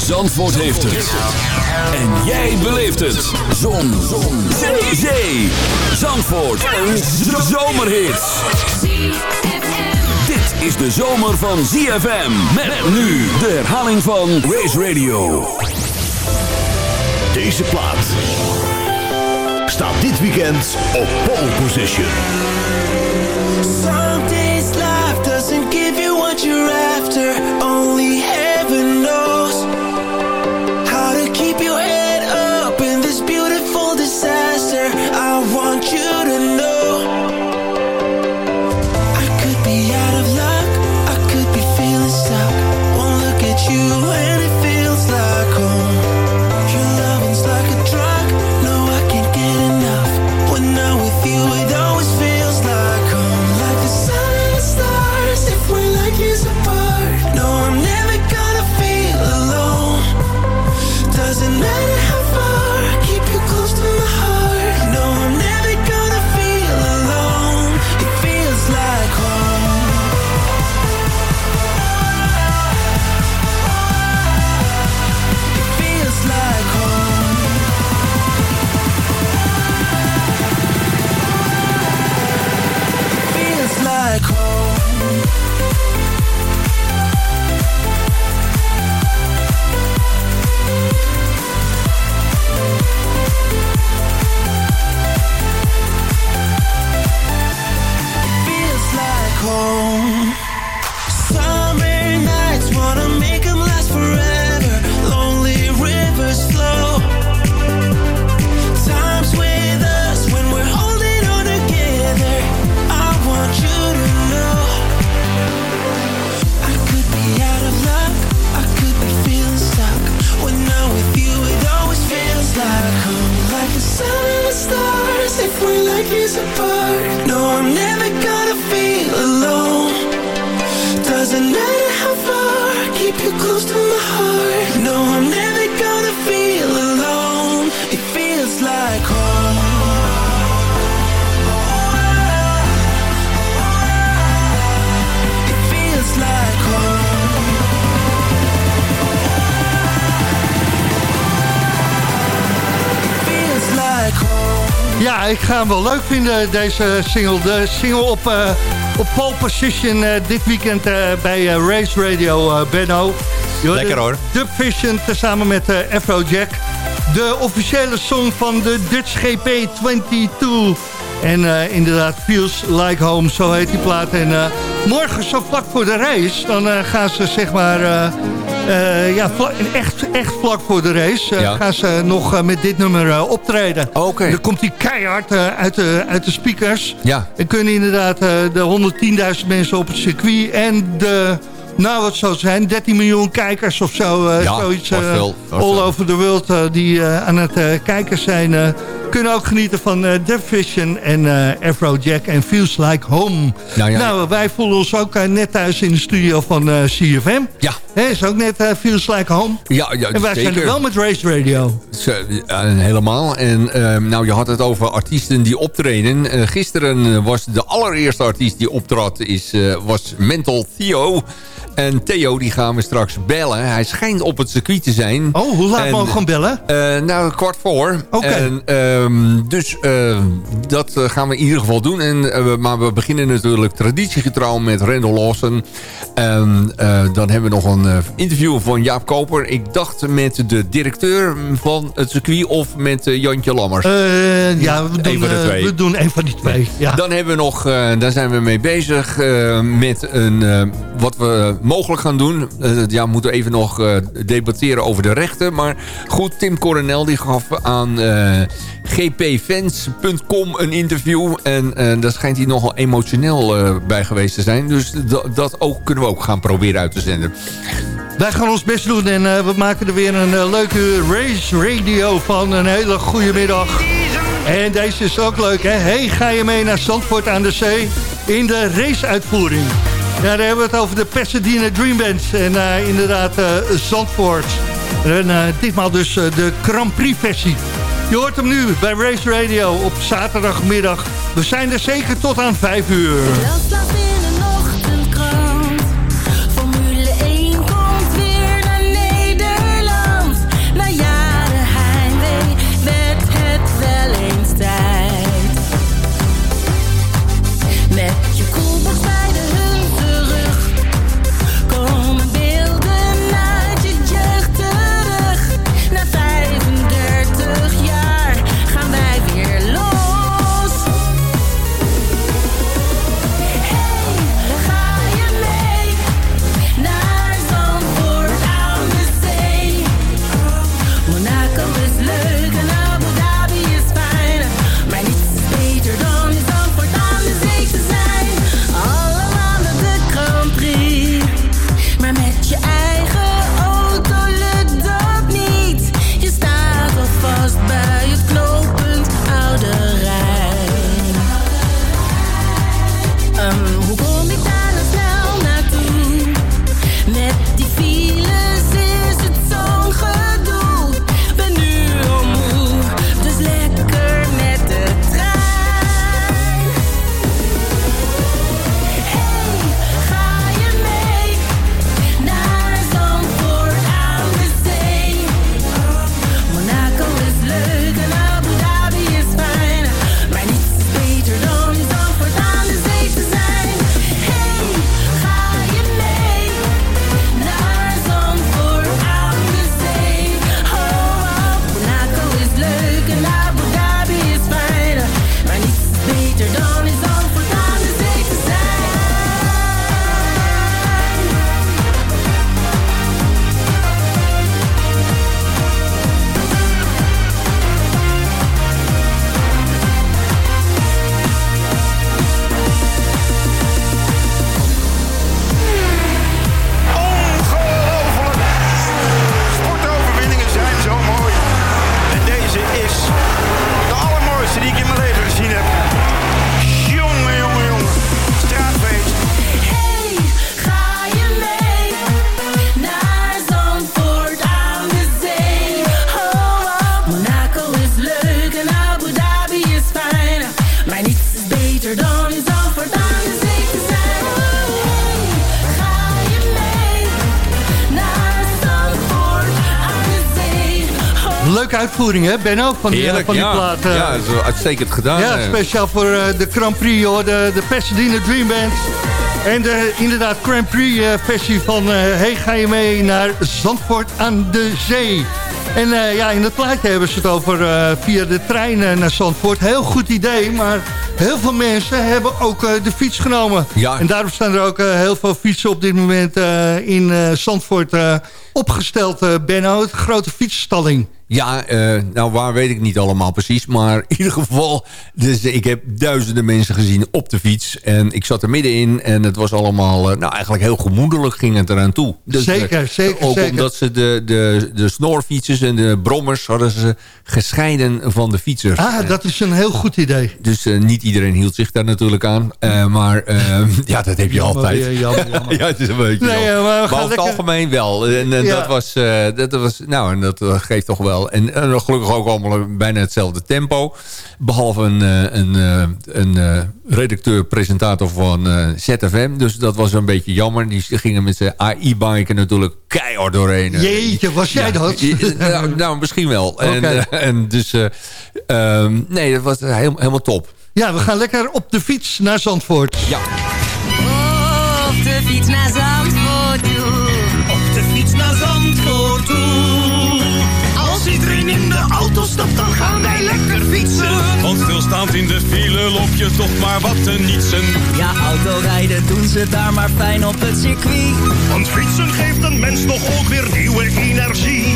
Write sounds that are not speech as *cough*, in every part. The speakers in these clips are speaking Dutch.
Zandvoort heeft het. En jij beleeft het. Zon. Zon. Zee. Zee. Zandvoort. Een zomerhit. Dit is de zomer van ZFM. Met nu de herhaling van Race Radio. Deze plaat staat dit weekend op pole position. Some days life doesn't give you what you're after. Ik ga hem wel leuk vinden, deze single. De single op, eh, op pole position eh, dit weekend eh, bij Race Radio, Benno. Lekker, hoor. Dub Vision tezamen met Afrojack. De officiële song van de Dutch GP22. En eh, inderdaad, Feels Like Home, zo heet die plaat. En morgen, zo vlak voor de race, dan gaan ze zeg maar... eh, ja, echt, echt vlak voor de race eh, Ja. gaan ze nog eh, met dit nummer optreden. Oké. Dan komt die keihard uit, de, uit de speakers. Ja. En kunnen inderdaad de 110.000 mensen op het circuit en de... Nou, wat zou het zijn? 13 miljoen kijkers of zo. Ja, zoiets. veel, all over the world die aan het kijken zijn. Eh, kunnen ook genieten van eh Dub Vision en eh Afrojack en Feels Like Home. Nou ja. Nou, wij voelen ons ook eh, net thuis in de studio van eh, CFM. Ja. Hè, is ook net eh, Feels Like Home. Ja, ja En wij zeker. zijn er wel met Race Radio. Helemaal. En ehm, nou, je had het over artiesten die optreden. Eh, gisteren eh, was de allereerste artiest die optrad is, eh, was Mental Theo. En Theo die gaan we straks bellen. Hij schijnt op het circuit te zijn. Oh, hoe laat En, mogen we gaan bellen? eh, nou, kwart voor. Oké. Ehm, dus eh, dat eh, gaan we in ieder geval doen. En, maar we beginnen natuurlijk traditiegetrouw met Randall Lawson. Dan hebben we nog een interview van Jaap Koper. Ik dacht met de directeur van het circuit of met Jantje Lammers. Ja, we doen, van de twee. we doen een van die twee. Ja. Dan hebben we nog, daar zijn we mee bezig met een, wat we mogelijk gaan doen. Eh, ja, we moeten even nog eh, debatteren over de rechten. Maar goed, Tim Coronel die gaf aan eh, gpfans.com een interview. En daar schijnt hij nogal emotioneel bij geweest te zijn. Dus dat- ook, kunnen we ook gaan proberen uit te zenden. Wij gaan ons best doen en we maken er weer een leuke race radio van. Een hele goede middag. En deze is ook leuk, hè? Hey, ga je mee naar Zandvoort aan de Zee in de raceuitvoering? Ja, daar hebben we het over de Pasadena Dream Band en eh, inderdaad eh, Zandvoort. En eh, ditmaal dus de Grand Prix versie. Je hoort hem nu bij Race Radio op zaterdagmiddag. We zijn er zeker tot aan 5 uur. Leuke uitvoering, hè, Benno, van die, Heerlijk, van die ja. plaat. eh. ja, is uitstekend gedaan. Ja, eh. speciaal voor eh, de Grand Prix, hoor, de, de Pasadena Dream Band. En de inderdaad Grand Prix eh, versie van... eh, hey, ga je mee naar Zandvoort aan de Zee? En eh, ja, in het plaatje hebben ze het over eh, via de trein eh, naar Zandvoort. Heel goed idee, maar heel veel mensen hebben ook eh, de fiets genomen. Ja. En daarom staan er ook eh, heel veel fietsen op dit moment eh, in Zandvoort opgesteld, Benno. Het grote fietsstalling. Ja, nou waar weet ik niet allemaal precies. Maar in ieder geval, dus ik heb duizenden mensen gezien op de fiets. En ik zat er middenin en het was allemaal, nou eigenlijk heel gemoedelijk ging het eraan toe. Dus, Zeker, zeker, Ook zeker. omdat ze de, de, de snorfietsers en de brommers hadden ze gescheiden van de fietsers. Ah, dat is een heel goed idee. Dus niet iedereen hield zich daar natuurlijk aan. Eh, maar eh, *laughs* ja, dat heb je Jammer altijd. weer, jammer, *laughs* jammer. ja, het is een beetje Nee, ja, maar over het algemeen wel. En, en Ja. dat, was, eh, dat was, nou, en dat eh, geeft toch wel. En, en gelukkig ook allemaal bijna hetzelfde tempo. Behalve een, eh, een, eh, een eh, redacteur-presentator van eh, ZFM. Dus dat was een beetje jammer. Die gingen met zijn AI-biken natuurlijk keihard doorheen. Jeetje, was jij dat? Nou, nou, misschien wel. En, eh, en dus, eh, ehm, nee, dat was heel- helemaal top. Ja, we gaan lekker op de fiets naar Zandvoort. Ja. Op de fiets naar Zandvoort toe. Op de fiets naar Zandvoort toe. Als iedereen in de auto stapt, dan gaan wij lekker fietsen. Want stilstaand in de file loop je toch maar wat te nietsen. Ja, autorijden doen ze daar maar fijn op het circuit. Want fietsen geeft een mens toch ook weer nieuwe energie.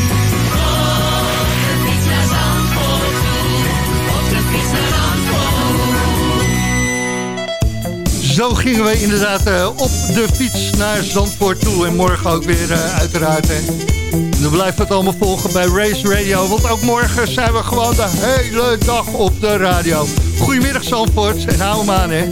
Zo gingen we inderdaad eh, op de fiets naar Zandvoort toe. En morgen ook weer eh, uiteraard. Hè. Dan blijft het allemaal volgen bij Race Radio. Want ook morgen zijn we gewoon de hele dag op de radio. Goedemiddag Zandvoort en hou hem aan hè.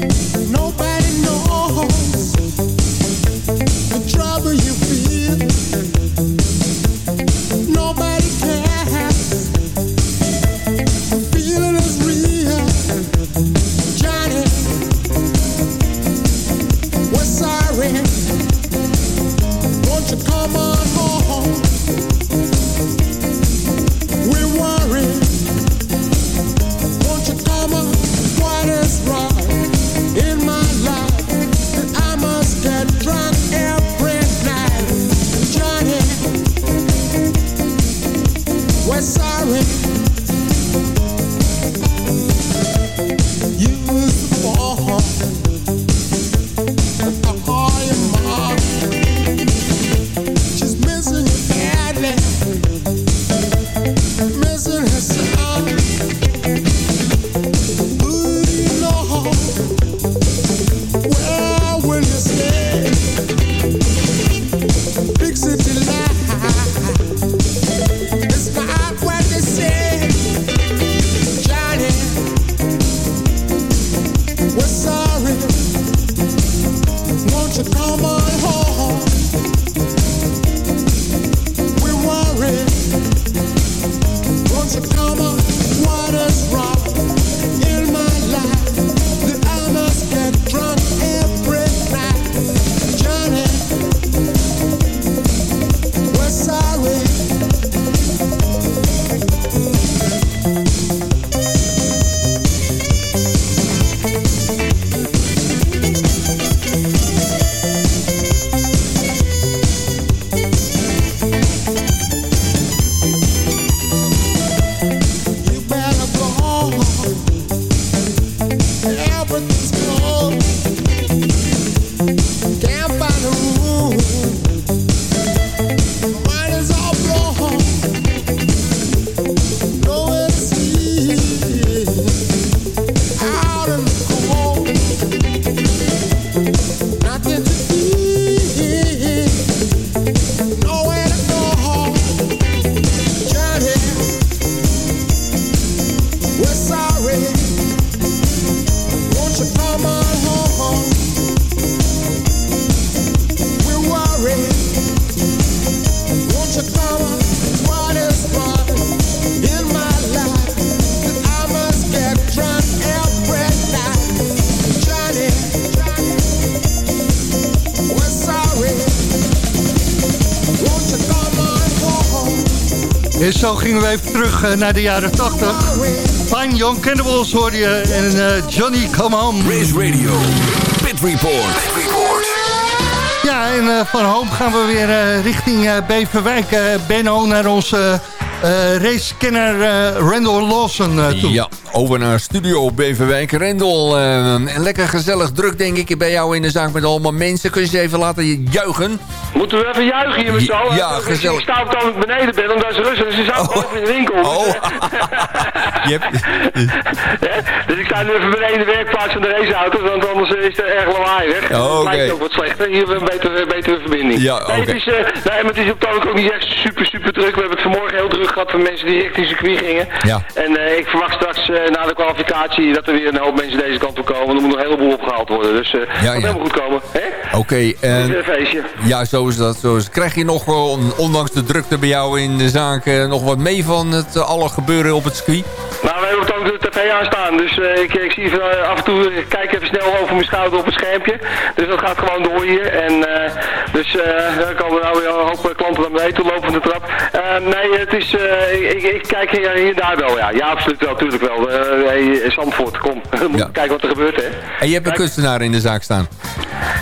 Gingen we even terug eh, naar de jaren 80. Fine Young Cannibals hoorde je en eh, Johnny Come On. Race Radio, Pit Report. Ja, en eh, van Home gaan we weer eh, richting eh, Beverwijk. Eh, Benno naar onze eh racekenner eh, Randall Lawson eh, toe. Ja, over naar Studio Beverwijk. Rendel, eh, en lekker gezellig druk denk ik bij jou in de zaak met allemaal mensen. Kun je ze even laten juichen? Moeten we even juichen hier met allen? Ja, Ik- gezellig. Ik sta op het moment beneden ben, omdat ze rustig. Dus ze zijn boven in de winkel. Oh. *laughs* Je hebt, Nu even beneden de werkplaats van de raceauto's, want anders is het erg lawaaiig. Oh, oké. Lijkt ook wat slechter. Hier hebben we een betere, betere verbinding. Ja, nee, oké. het is, eh, nee, maar het is op het ook niet echt super, super druk. We hebben het vanmorgen heel druk gehad van mensen die richting circuit gingen. Ja. En eh, ik verwacht straks eh, na de kwalificatie dat er weer een hoop mensen deze kant op komen. Er moet nog een heleboel opgehaald worden. Dus eh Ja, helemaal goed komen. Oké, Het en een feestje. ja, zo is dat. Zo is het. Krijg je nog, on- ondanks de drukte bij jou in de zaak, nog wat mee van het alle gebeuren op het circuit? Nou, we hebben ook de tv aanstaan, dus eh, ik, ik zie eh, af en toe, ik kijk even snel over mijn schouder op het schermpje. Dus dat gaat gewoon door hier. En eh, dus eh dan komen nou weer een hoop klanten naar beneden toe lopen van de trap. Eh, nee, het is, eh, ik, ik kijk hier, hier en daar wel, ja. Ja, absoluut wel, natuurlijk wel. Eh hey, Zandvoort, kom. *laughs* We moeten Ja. kijken wat er gebeurt, hè. En je hebt een Kijk. kunstenaar in de zaak staan.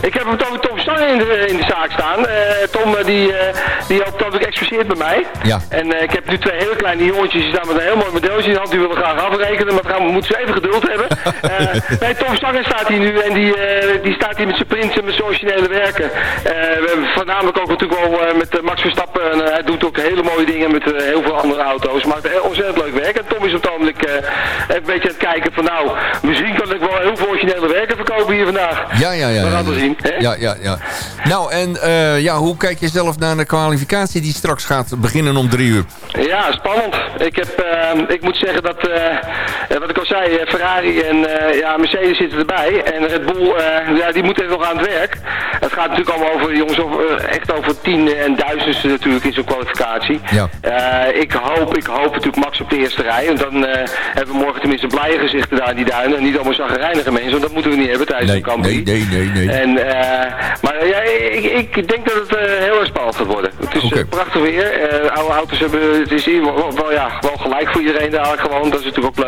Ik heb hem Tom, Tom in de, in de zaak staan. Eh, Tom eh, die, eh die ook Tom exposeert bij mij. Ja. En eh, ik heb nu twee hele kleine jongetjes die staan met een heel mooi modeltje in de hand. Die willen graag afrekenen, maar dan moeten ze even geduld hebben. *laughs* Eh, nee, Tom Stanger staat hier nu en die, eh, die staat hier met zijn prints en met zijn originele werken. Eh, we hebben voornamelijk ook natuurlijk wel met Max Verstappen. En, hij doet ook hele mooie dingen met heel veel andere auto's. Maakt heel ontzettend leuk werk. En Tom is op het ogenblik een beetje aan het kijken van nou, misschien kan ik wel heel veel originele werken verkopen hier vandaag. Ja, ja, ja. We gaan het zien. Hè? Ja, ja, ja. Nou, en ja, hoe kijk je zelf naar de kwalificatie die straks gaat beginnen om drie uur? Ja, spannend. Ik, heb, ik moet zeggen dat, wat ik al zei, eh, Ferrari en eh, ja, Mercedes zitten erbij. En Red Bull, eh, ja, die moeten even nog aan het werk. Het gaat natuurlijk allemaal over, jongens, over, eh, echt over tien en duizendsten natuurlijk in zo'n kwalificatie. Ja. Eh, ik hoop, ik hoop natuurlijk Max op de eerste rij. Want dan eh, hebben we morgen tenminste blije gezichten daar in die duinen. En niet allemaal zagrijnige mensen, want dat moeten we niet hebben tijdens Nee, de campagne. nee, nee, nee, nee. En, eh, maar ja, ik, ik denk dat het eh, heel erg spannend gaat worden. Het is eh, prachtig weer. Eh, oude auto's hebben, het is hier wel, ja, wel gelijk voor iedereen daar gewoon. Dat is natuurlijk ook leuk.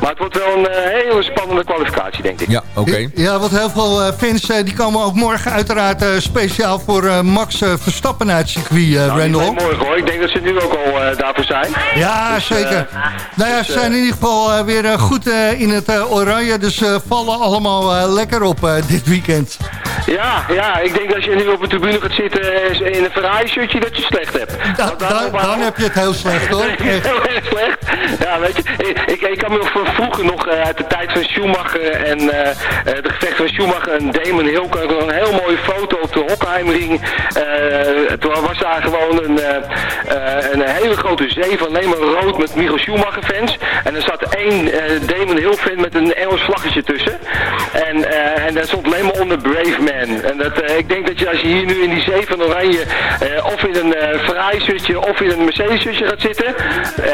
Maar het wordt wel een eh, hele spannende kwalificatie, denk ik. Ja, oké. Ja, want heel veel eh, fans eh, die komen ook morgen uiteraard eh, speciaal voor eh, Max Verstappen naar het circuit, eh Nou, Randall. morgen hoor. Ik denk dat ze nu ook al daarvoor zijn. Ja, Dus, zeker. nou ja, ze zijn in ieder geval weer goed in het oranje, dus ze vallen allemaal lekker op eh, dit weekend. Ja, ja, ik denk dat als je nu op de tribune gaat zitten in een Ferrari shirtje, dat je het slecht hebt. Da- Want daar da- ophouden- dan heb je het heel slecht hoor. *laughs* Heel erg slecht. Ja, weet je, ik, ik, kan me nog van vroeger nog eh, uit de tijd van Schumacher en eh, eh, de gevecht van Schumacher en Damon Hill ik nog een heel mooie foto op de Hockenheimring. Toen was daar gewoon een, een hele grote zee van alleen maar rood met Michael Schumacher fans. En er zat één Damon Hill fan met een Engels vlaggetje tussen. En, en daar stond alleen maar onder Brave Man. En dat, ik denk dat je als je hier nu in die zee van Oranje of in een Ferrari shirtje of in een Mercedes shirtje gaat zitten.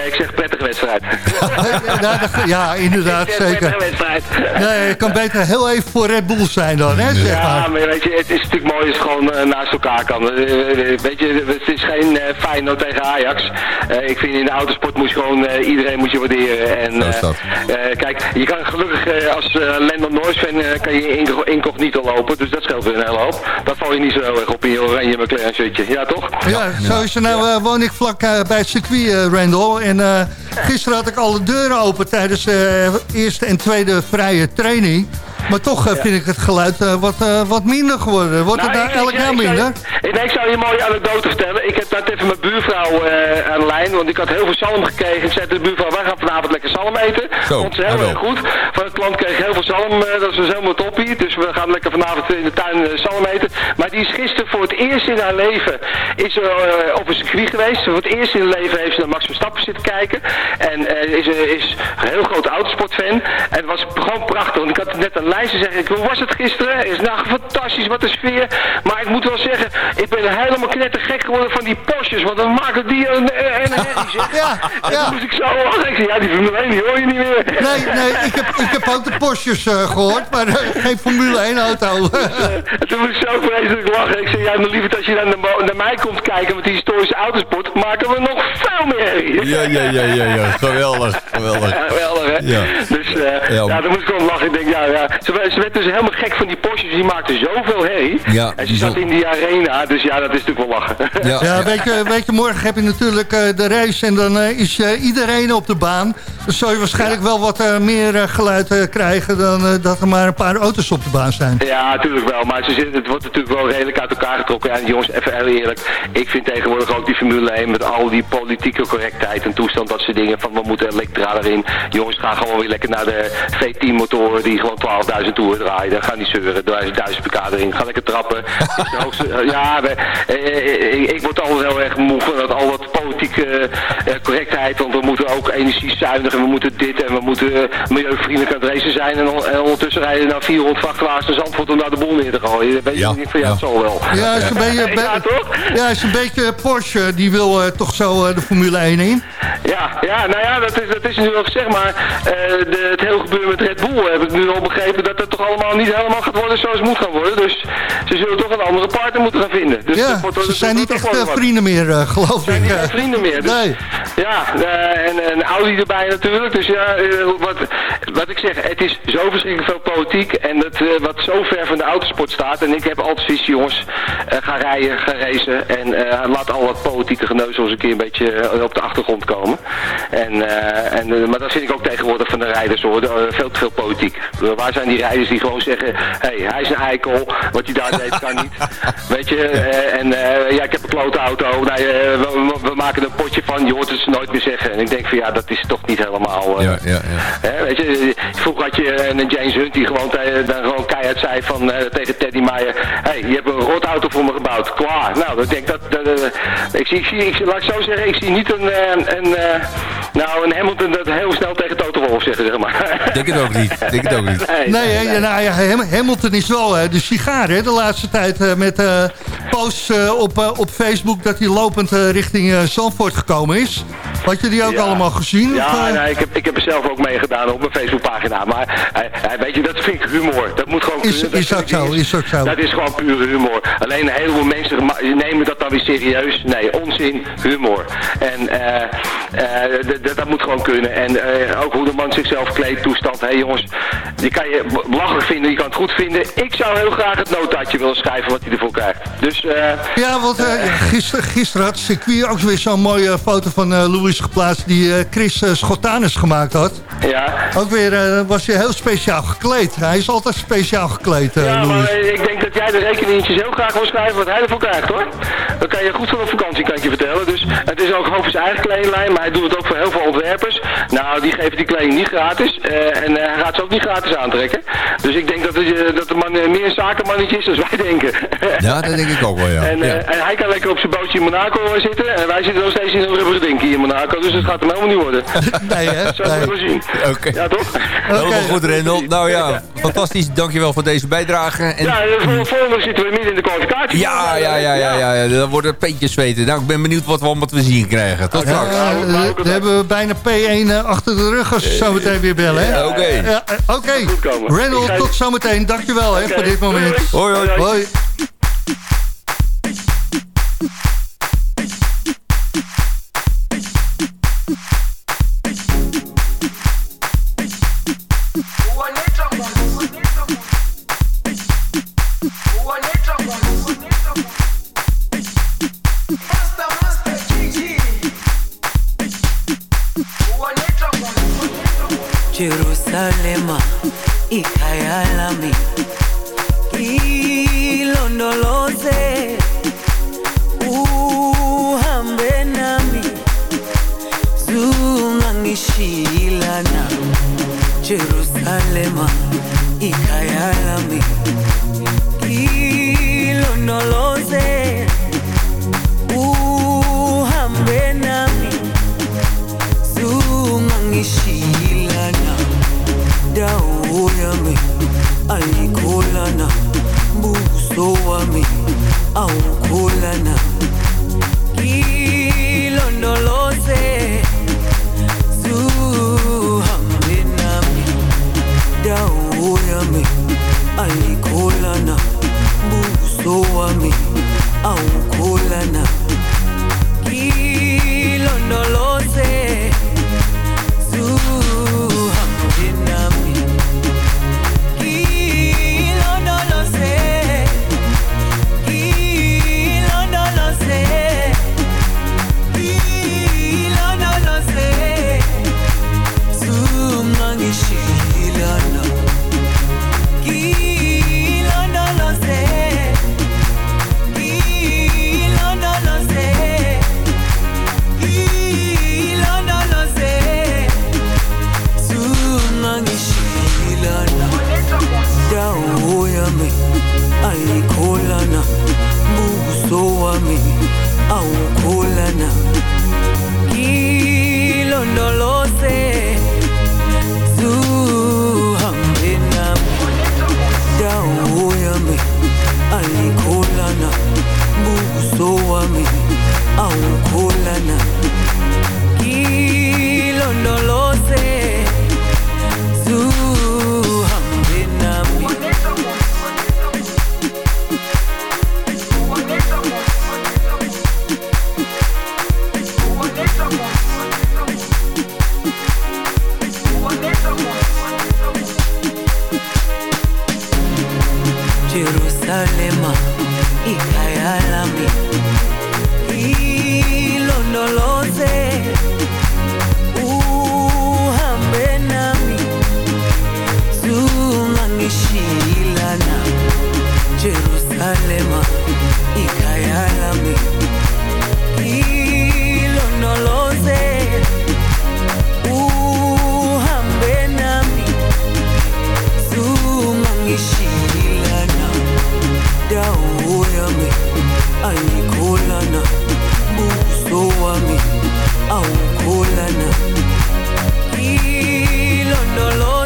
ik zeg prettige wedstrijd. *laughs* Ja, dat- ja, inderdaad, zeker. wedstrijd. Nee, je kan beter heel even voor Red Bull zijn dan, hè, zeg Ja, maar. weet je, het is natuurlijk mooi als het gewoon eh, naast elkaar kan. Eh, eh, weet je, het is geen eh Feyenoord tegen Ajax. Eh, ik vind in de autosport moet je gewoon eh, iedereen moet je waarderen. En, Zo is dat. eh, eh, kijk, je kan gelukkig als uh, Landon Norris fan kan je inco- incognito lopen. Dus dat scheelt weer een hele hoop. Dat val je niet zo heel erg op in je oranje McLaren shirtje. Ja, toch? Ja, zo is er nou, woon ik vlak bij het circuit, Randall. En eh, gisteren had ik alle deuren open tijdens de eerste en tweede vrije training. Maar toch eh, vind ik het geluid eh, wat, eh, wat minder geworden. Wordt het Nou, daar elk jaar minder? Ik, nee, ik zou je een mooie anekdote vertellen. Ik heb net even mijn buurvrouw eh, aan de lijn, want ik had heel veel zalm gekregen. Ik zei tegen de buurvrouw, wij gaan vanavond lekker zalm eten. Zo, Vond ze heel erg goed. Van de klant kreeg heel veel zalm, dat is dus helemaal toppie. Dus we gaan lekker vanavond in de tuin zalm eten. Maar die is gisteren voor het eerst in haar leven is er, eh, op een circuit geweest. Voor het eerst in haar leven heeft ze naar Max Verstappen zitten kijken. En eh, is, is een heel groot autosportfan. En het was gewoon prachtig. Want ik had net een lijst te zeggen, hoe was het gisteren? Is nou fantastisch, wat een sfeer. Maar ik moet wel zeggen, ik ben helemaal knettergek geworden van die Porsches. Want dan maken die een, een herrie, zeg. *laughs* Ja, En ja. toen moest ik zo lachen. Ik zei, ja, die Formule 1 die die hoor je niet meer. Nee, nee, ik heb, ik heb ook de Porsches uh, gehoord, maar uh, geen Formule 1 auto. *laughs* toen moest ik zo vreselijk lachen. Ik zei, ja, maar lieverd als je dan naar, naar, mij komt kijken met die historische autosport, maken we nog veel meer herrie. Ja, ja, ja, ja, ja. geweldig, geweldig. Ja, geweldig, hè? Ja. Dus uh, ja. ja, dan moest ik gewoon lachen. Ik denk, ja, ja. Ze, ze werd dus helemaal gek van die Porsches, die maakten zoveel herrie. Ja, en ze zat in die arena, dus ja, dat is natuurlijk wel lachen. Ja, ja weet, je, weet je, morgen heb je natuurlijk uh, de race en dan uh, is uh, iedereen op de baan. Dus zul je waarschijnlijk wel wat meer geluid krijgen dan dat er maar een paar auto's op de baan zijn. Ja, natuurlijk wel. Maar ze zitten, het wordt natuurlijk wel redelijk uit elkaar getrokken. Ja, jongens, even heel eerlijk. Ik vind tegenwoordig ook die Formule 1 met al die politieke correctheid en toestand, dat soort dingen. Van we moeten elektra erin. Jongens, gaan gewoon weer lekker naar de V10 motoren die gewoon 12.000 toeren draaien. gaan niet zeuren. 1000 pk erin. Ga lekker trappen. *laughs* ja, we, ik, ik, word altijd heel erg moe van dat, al dat politieke correctheid. Want we moeten ook energiezuinig en we moeten dit en we moeten milieuvriendelijk aan het racen zijn. En, en ondertussen rijden naar 400 vrachtwagens naar Zandvoort om naar de boel neer te gooien. Weet je, ja, van, ja, het zal wel. Ja, is een *laughs* beetje, ja, toch? Ja, is een beetje Porsche, die wil uh, toch zo de Formule 1 in. Ja, ja, nou ja, dat is, dat is nu ook zeg maar, de, het hele gebeuren met Red Bull heb ik nu al begrepen dat het toch allemaal niet helemaal gaat worden zoals het moet gaan worden. Dus ze zullen toch een andere partner moeten gaan vinden. Dus ja, wordt, ze zijn niet echt vrienden meer, geloof ik. Zijn niet echt vrienden meer. Dus, nee. Ja, uh, en, en Audi erbij natuurlijk. Dus ja, uh, wat, wat ik zeg, het is zo verschrikkelijk veel politiek. En dat, wat zo ver van de autosport staat. En ik heb altijd zoiets, jongens, ga rijden, ga racen. En laat al wat politieke geneuzel eens een keer een beetje op de achtergrond komen. En, en, maar dat vind ik ook tegenwoordig van de rijders hoor. veel te veel politiek. waar zijn die rijders die gewoon zeggen, hé, hey, hij is een eikel. Wat hij daar deed kan niet. *laughs* Weet je, en ja, ik heb een klote auto. We, we, maken een potje van, je hoort het ze nooit meer zeggen. En ik denk van ja, dat is toch niet helemaal... Uh, ja, ja, ja. Hè, weet je, vroeger had je een James Hunt die gewoon, dan gewoon keihard zei van, uh, tegen Teddy Meijer... Hé, hey, je hebt een rotauto voor me gebouwd. Klaar. Nou, ik denk dat... Uh, ik, zie, ik, zie, ik, laat ik zo zeggen, ik zie niet een... een nou, een Hamilton dat heel snel tegen Toto Wolff zeggen, zeg maar. Denk het ook niet. Denk het ook niet. Nee, nee, nee, nee. Nou, ja, Hamilton is wel de sigaar, hè, de laatste tijd met posts op, op Facebook dat hij lopend richting Zandvoort gekomen is. Had je die ook allemaal gezien? Ja, nee, ik, heb, ik heb er zelf ook meegedaan op mijn Facebookpagina. Maar weet je, dat vind ik humor. Dat moet gewoon... Is, is dat, zo, is dat zo? Dat is gewoon pure humor. Alleen een heleboel mensen nemen dat dan weer serieus. Nee, onzin, humor. En dat moet gewoon kunnen. En ook hoe de man zichzelf kleedt, toestand. Hé hey, jongens, die kan je belachelijk vinden, je kan het goed vinden. Ik zou heel graag het notaatje willen schrijven wat hij ervoor krijgt. Dus... ja, want gisteren, gisteren had circuit ook weer zo'n mooie foto van Louis geplaatst... die Chris Schotanus gemaakt had. Ja. Ook weer was hij heel speciaal gekleed. Hij is altijd speciaal gekleed, Ja, Louis. maar ik denk dat jij de rekeningetjes heel graag wil schrijven... wat hij ervoor krijgt, hoor. Dan kan je goed van op vakantie, kan ik je vertellen. Dus het is ook over zijn eigen kledinglijn... maar hij doet het ook voor heel veel ontwerpers. Nou, die geven die kleding niet gratis. en hij gaat ze ook niet gratis aantrekken. Dus ik denk dat, het, dat de man meer een zakenmannetje is dan wij *laughs* denken. Ja, dat denk ik ook wel, ja. En, ja. en hij kan lekker op zijn bootje in Monaco zitten... en wij zitten nog steeds in een rubberen ding hier in Monaco, dus het gaat hem helemaal niet worden. *laughs* nee, hè? *laughs* Zo nee. we zien. Oké. Okay. Ja, toch? Helemaal goed, Rendel. Nou ja, fantastisch. Dankjewel voor deze bijdrage. En... Ja, de volgende zitten we midden in de kwalificatie. Ja, ja, ja, ja, ja, ja. Dan worden peetjes zweten. Nou, ik ben benieuwd wat we allemaal te zien krijgen. Tot straks. Ja, dan hebben we bijna P1 achter de rug als we zo meteen weer bellen, hè? Oké. Okay. Ja, Oké. Okay. Rendel, tot zometeen. Dankjewel, hè, voor dit moment. Hoi, hoi. hoi. Dawo yami ayikholana buso wami awukholana. Ilondoloze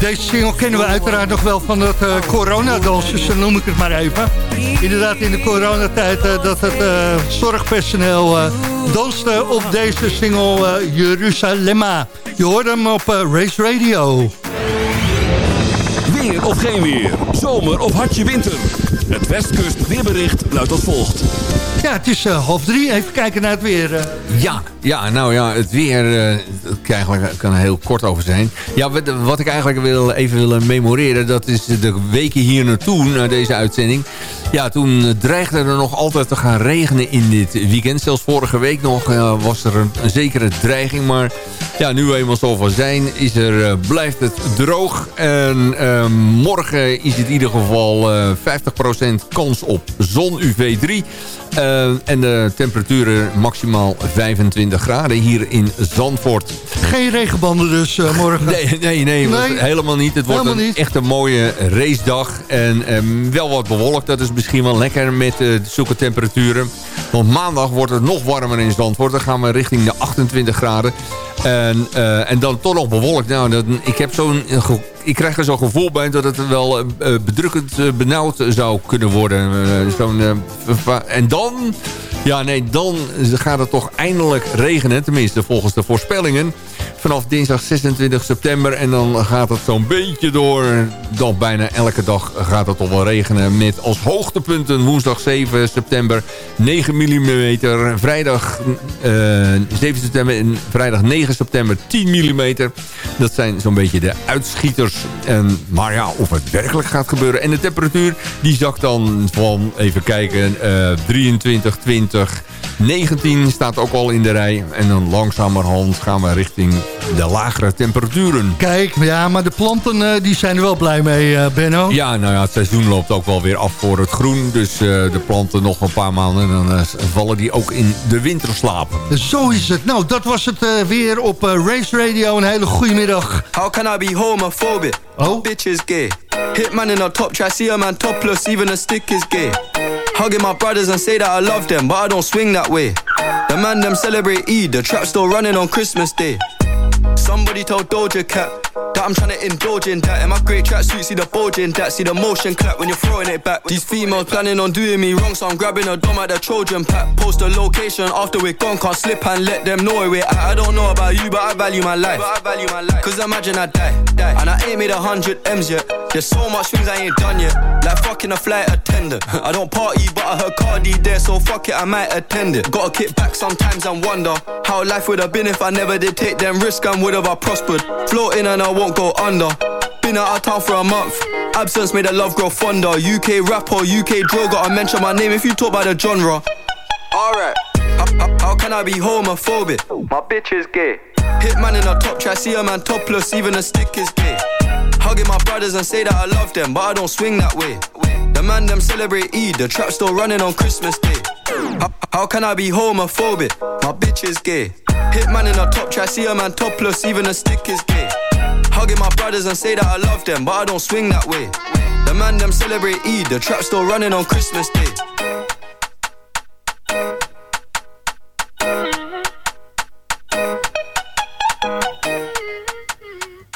Deze single kennen we uiteraard nog wel van het uh, coronadansjes, zo noem ik het maar even. Inderdaad, in de coronatijd uh, dat het uh, zorgpersoneel uh, danste op deze single uh, Jeruzalemma. Je hoort hem op uh, Race Radio. Weer of geen weer, zomer of hartje winter. Het Westkust weerbericht luidt als volgt. Ja, het is uh, half drie. Even kijken naar het weer. Uh. Ja, ja, nou ja, het weer uh, kan er heel kort over zijn. Ja, wat, ik eigenlijk wil, even wil memoreren... dat is de weken hier naartoe, naar deze uitzending. Ja, toen dreigde er nog altijd te gaan regenen in dit weekend. Zelfs vorige week nog was er een, zekere dreiging. Maar ja, nu we eenmaal zo van zijn, is er, blijft het droog. En morgen is het in ieder geval 50% kans op zon UV3... Eh, en de temperaturen maximaal 25 graden hier in Zandvoort. Geen regenbanden dus eh, morgen. Nee, nee, nee, Nee. helemaal niet. Het wordt een, niet. echt een mooie racedag. En ehm, wel wat bewolkt. Dat is misschien wel lekker met eh, zulke temperaturen. Want maandag wordt het nog warmer in Zandvoort. Dan gaan we richting de 28 graden. En, en dan toch nog bewolkt. Nou, dat, ik, heb zo'n, ik krijg er zo'n gevoel bij dat het wel eh, eh, bedrukkend eh, benauwd zou kunnen worden. Zo'n, en dan... Ja, nee, dan gaat het toch eindelijk regenen. Tenminste, volgens de voorspellingen. Vanaf dinsdag 26 september. En dan gaat het zo'n beetje door. Dan bijna elke dag gaat het toch wel regenen. Met als hoogtepunten woensdag 7 september 9 mm. Vrijdag eh, 7 september en vrijdag 9 september 10 mm. Dat zijn zo'n beetje de uitschieters. En, maar ja, of het werkelijk gaat gebeuren. En de temperatuur die zakt dan van, even kijken, eh 23, 20... 19 staat ook al in de rij. En dan langzamerhand gaan we richting de lagere temperaturen. Kijk, ja, maar de planten eh, die zijn er wel blij mee, eh, Benno. Ja, nou ja, het seizoen loopt ook wel weer af voor het groen. Dus eh, de planten nog een paar maanden. En dan eh, vallen die ook in de winterslaap. Zo is het. Nou, dat was het eh, weer op Race Radio. Een hele goede middag. How can I be homophobic? Oh? Bitch is gay. Hitman in a top try, see a man topless, even a stick is gay. Hugging my brothers and say that I love them, but I don't swing that way. The man them celebrate Eid, the trap still running on Christmas Day. Somebody told Doja Cat that I'm trying to indulge in that. In my great tracksuit, see the bulging in that. See the motion clap when you're throwing it back. These females planning on doing me wrong, so I'm grabbing a dome at the Trojan pack. Post a location after we're gone, can't slip and let them know where we're at. I don't know about you, but I value my life. But I value my life. Cause imagine I die, die, and I ain't made a hundred M's yet. There's so much things I ain't done yet. Like fucking a flight attendant. *laughs* I don't party, but I heard Cardi there, so fuck it, I might attend it. Gotta kick back sometimes and wonder how life would have been if I never did take them risks and would have I prospered. Floating and I won't go under. Been out of town for a month. Absence made the love grow fonder. UK rapper, UK drill, gotta mention my name if you talk about the genre. Alright, how, how- how can I be homophobic? My bitch is gay. Hitman in a top try, see a man topless, even a stick is gay. Hugging my brothers and say that I love them, but I don't swing that way. The man them celebrate Eid, the trap still running on Christmas Day. How, how can I be homophobic? My bitch is gay. Hitman in a top try, see a man topless, even a stick is gay. Hugging my brothers and say that I love them, but I don't swing that way. The man them celebrate Eid, the trap still running on Christmas Day.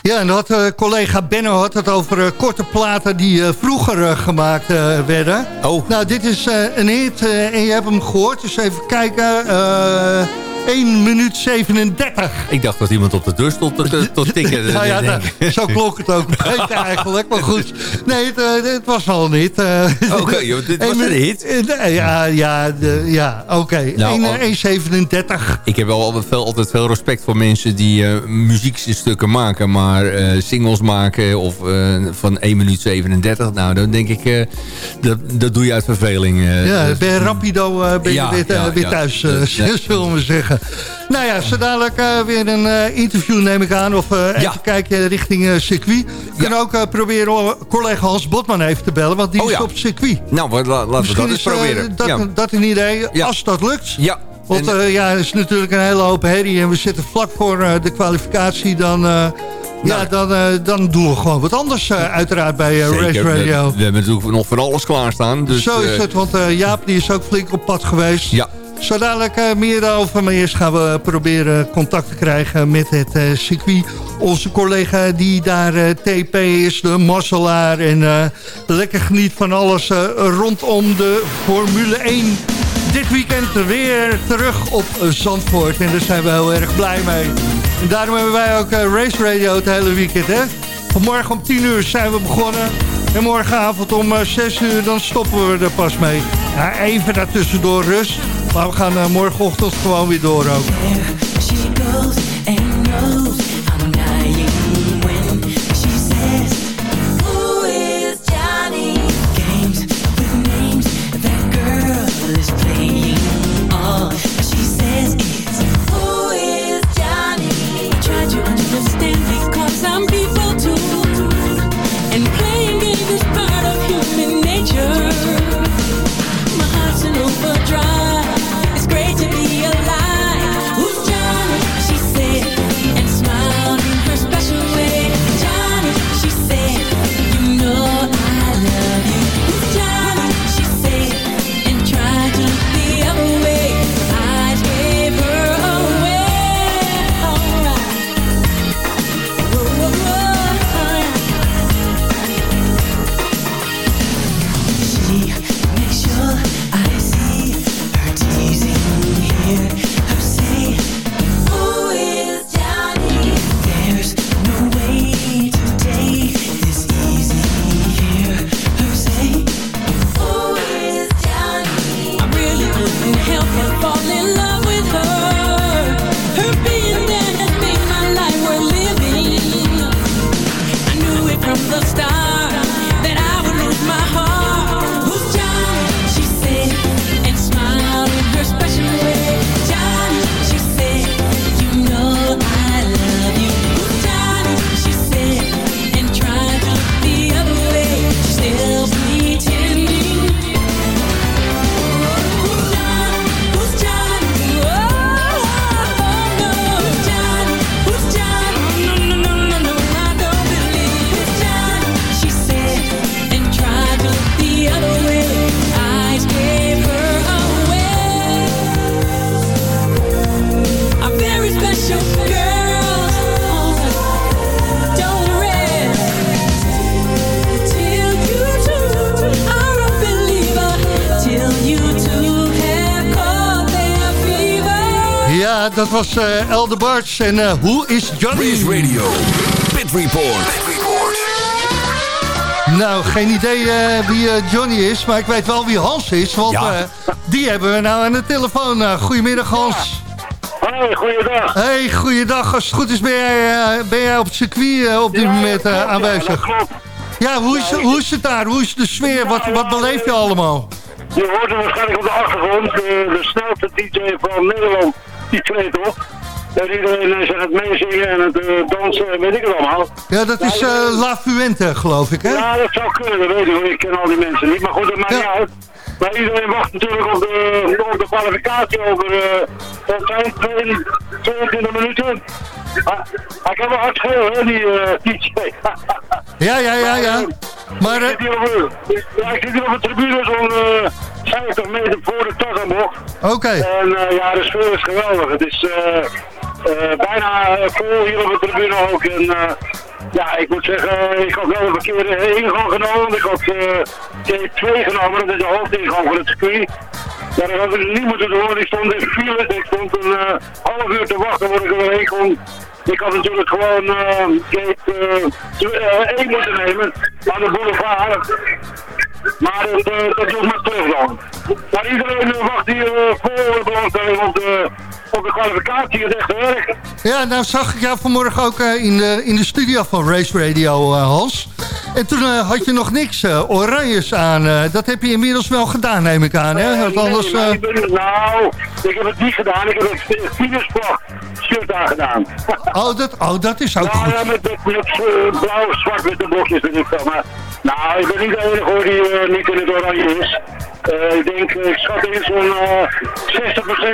Ja, en had, eh, collega Benno had het over eh, korte platen die eh, vroeger gemaakt werden. Oh. Nou, dit is een hit en je hebt hem gehoord. Dus even kijken. Eh 1 minuut 37. Ik dacht dat iemand op de deur stond te, te tikken. *laughs* nou ja, nou, zo klonk het ook *laughs* eigenlijk. Maar goed, nee, het, eh, het was al niet. eh. Oké, dit was een hit? eh, Ja, ja, ja oké. Nou, al- eh, 1,37. Ik heb wel altijd veel, altijd veel respect voor mensen die eh muziekstukken maken. Maar eh, singles maken of eh, van 1 minuut 37. Nou, dan denk ik, dat, dat doe je uit verveling. Ja, bij Rapido ben je Ja, weer, ja, weer thuis, *laughs* zullen we zeggen. Nou ja, zo dadelijk eh, weer een eh, interview neem ik aan. Of eh, even kijken richting circuit. We kunnen ook proberen collega Hans Botman even te bellen. Want die Oh is ja. op circuit. Nou, la- laten we dat eens is eh, proberen. dat, dat een idee, als dat lukt. ja. Want ja, het is natuurlijk een hele hoop herrie. En we zitten vlak voor de kwalificatie. Dan, eh, ja, Nou. dan, dan doen we gewoon wat anders uiteraard bij Race Zeker, we, Radio. we hebben natuurlijk nog van alles klaarstaan. Dus, Zo is het, want Jaap die is ook flink op pad geweest. Ja. Zo dadelijk eh, meer daarover. Maar eerst gaan we proberen contact te krijgen met het eh, circuit. Onze collega die daar eh, TP is, de Mosselaar. En lekker geniet van alles rondom de Formule 1. Dit weekend weer terug op Zandvoort. En daar zijn we heel erg blij mee. En daarom hebben wij ook Race Radio het hele weekend. Hè? Vanmorgen om 10 uur zijn we begonnen. En morgenavond om eh, 6 uur dan stoppen we er pas mee. Ja, even daartussendoor rust. Maar we gaan eh, morgenochtend gewoon weer door ook. Ja, dat was uh, Elder Barts. En uh, hoe is Johnny? Race Radio, Pit Report. Nou, geen idee uh, wie Johnny is, maar ik weet wel wie Hans is. Want ja. die hebben we nou aan de telefoon. goedemiddag Hans. Hoi, goeiedag. Hey, goeiedag. Als het goed is ben jij, ben jij op het circuit op dit moment aanwezig. Ja, klopt. Ja, hoe is, hoe is het daar? Hoe is de sfeer? Wat, wat beleef je allemaal? Je hoort er waarschijnlijk op de achtergrond de, de snelste DJ van Nederland, die op. En iedereen is aan het meezingen en het uh, dansen, weet ik het allemaal. Ja, dat is uh, La Fuente, geloof ik, hè? Ja, dat zou kunnen, dat weet ik. Ik ken al die mensen niet, maar goed, dat maakt ja. niet uit. Maar iedereen wacht natuurlijk op de, op de kwalificatie over uh, 22 minuten. Ah, ik heb wel hard schreeuwen, hè, die uh, DJ. *laughs* ja, ja, ja, ja. Maar, ik, zit hier op, ja, ik zit hier op de tribune zo'n uh, 50 meter voor de Tagamok. Oké. Okay. En uh, ja, de sfeer is geweldig. Het is uh, bijna vol hier op de tribune ook. En ja, ik moet zeggen, ik had wel een verkeerde ingang genomen. Ik had uh, 2 genomen, dat is de hoofdingang van het circuit. Ja, dat had ik niet moeten doen, ik stond in file. Ik stond een uh, half uur te wachten voordat ik er heen kon. Ik had natuurlijk gewoon uh, gate uh, 1 moeten nemen aan de boulevard. Maar dat, dat doet maar terug dan. Maar iedereen wacht hier voor belangstelling op de, op de kwalificatie. Het echte werk. Ja, nou zag ik jou vanmorgen ook in, de, in de studio van Race Radio, Hans. En toen uh, had je nog niks uh, oranjes aan. Uh, dat heb je inmiddels wel gedaan, neem ik aan. Hè? Want anders, nee, nou, ik heb het niet gedaan. Ik heb het Finesvlag shirt aangedaan. *laughs* oh, dat, oh, dat is ook nou, goed. Ja, met, met, met blauw, zwart met de blokjes. Ik wel. Maar, nou, ik ben niet de enige hoor die niet in het oranje is. ik denk, ik schat in zo'n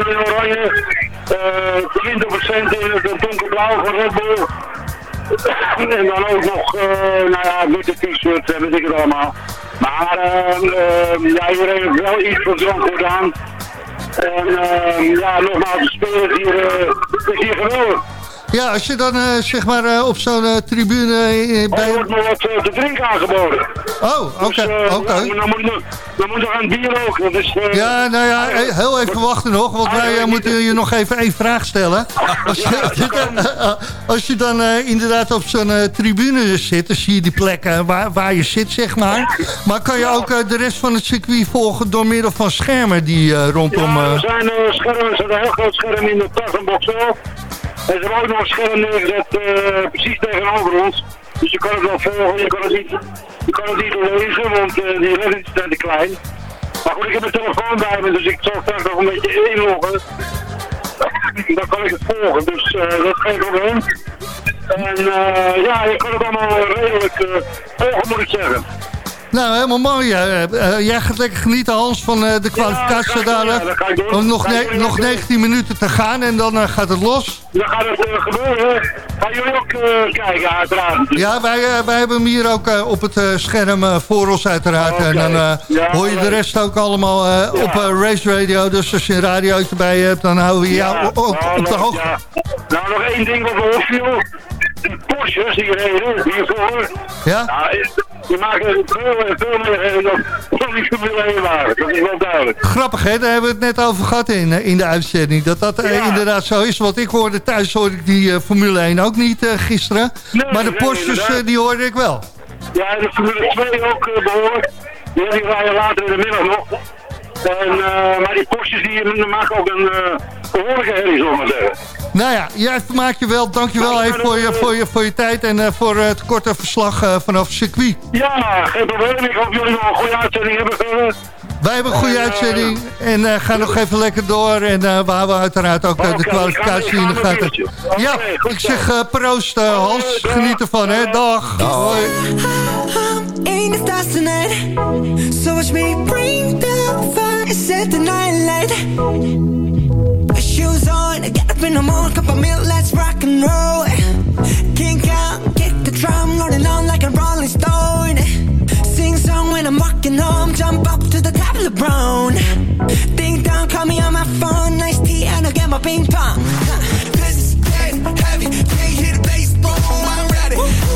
60% in oranje. 20% in het donkerblauw van. En dan ook nog, uh, nou ja, witte t-shirts en weet ik het allemaal. Maar uh, uh, ja, iedereen heeft wel iets van Zandvoort aan. En ja, nogmaals, de spelers hier, is hier geweldig. Ja, als je dan uh, zeg maar uh, op zo'n uh, tribune... bij... Er wordt nog wat te drinken aangeboden. Oh, oké. Okay, dus, okay. ja, dan, moet, dan moet aan bier ook. Dat is, ja, nou ja, heel even wachten nog. Want wij moeten je nog even één vraag stellen. *laughs* Als je, *laughs* als je dan inderdaad op zo'n tribune zit... dan zie je die plekken waar, waar je zit, zeg maar. Maar kan je ook de rest van het circuit volgen... door middel van schermen die rondom... Ja, er zijn schermen. Er zit een heel groot scherm in de tassenbox zelf. En ze ook nog een neergezet uh, precies tegenover ons. Dus je kan het wel volgen, je kan het niet, je kan het niet lezen, want uh, die letters zijn te klein. Maar goed, ik heb mijn telefoon bij me, dus ik zal straks nog een beetje inloggen. *laughs* Dan kan ik het volgen, dus uh, dat is geen probleem. En ja, je kan het allemaal redelijk volgen, moet ik zeggen. Nou, helemaal mooi. Uh, uh, jij gaat lekker genieten, Hans, van uh, de kwalificatie ja, dadelijk. Ja, nog, ne nog 19 minuten te gaan en dan gaat het los. Dan gaat het gebeuren. Gaan jullie ook kijken, uiteraard? Ja, wij, wij hebben hem hier ook op het scherm voor ons, uiteraard. Okay. En dan ja, hoor je de rest ook allemaal op Race Radio. Dus als je een radiootje bij je hebt, dan houden we jou op, op, nou, de hoogte. Nou, nog één ding wat me opviel. Die Porsches die reden, hiervoor. Ja? Nou, die maken veel, veel meer dan, dan die Formule 1 waren. Dat is wel duidelijk. Grappig, hè? Daar hebben we het net over gehad in, in de uitzending. Dat dat ja. inderdaad zo is. Want ik hoorde thuis hoorde ik die uh, Formule 1 ook niet uh, gisteren. Nee, maar de nee, uh, die hoorde ik wel. Ja, de Formule 2 ook behoorlijk. Die, die rijden later in de middag nog. En, maar die Porsches die maken ook een behoorlijke herrie, zullen we maar zeggen. Nou ja, jij vermaakt je wel. Dankjewel wel even voor je, voor, je, voor je tijd en uh, voor het korte verslag uh, vanaf het circuit. Ja, geen probleem. Ik hoop jullie nog een goede uitzending hebben. Wij hebben een goede uitzending en uh, ga nog even lekker door. En we houden uiteraard ook okay, de kwalificatie in de gaten. Ja, ik zeg proost Hans. Geniet ervan, hè. Dag. Dag. Hoi. So watch me bring the set the night light. Shoes on, get up in the morning, cup of milk, let's rock and roll. Kink out, kick the drum, rolling on like a rolling stone. Sing song when I'm walking home, jump up to the top of the brown. Ding dong, call me on my phone, nice tea, and I'll get my ping pong. This is dead heavy, can't the bass, boom, I'm ready. Life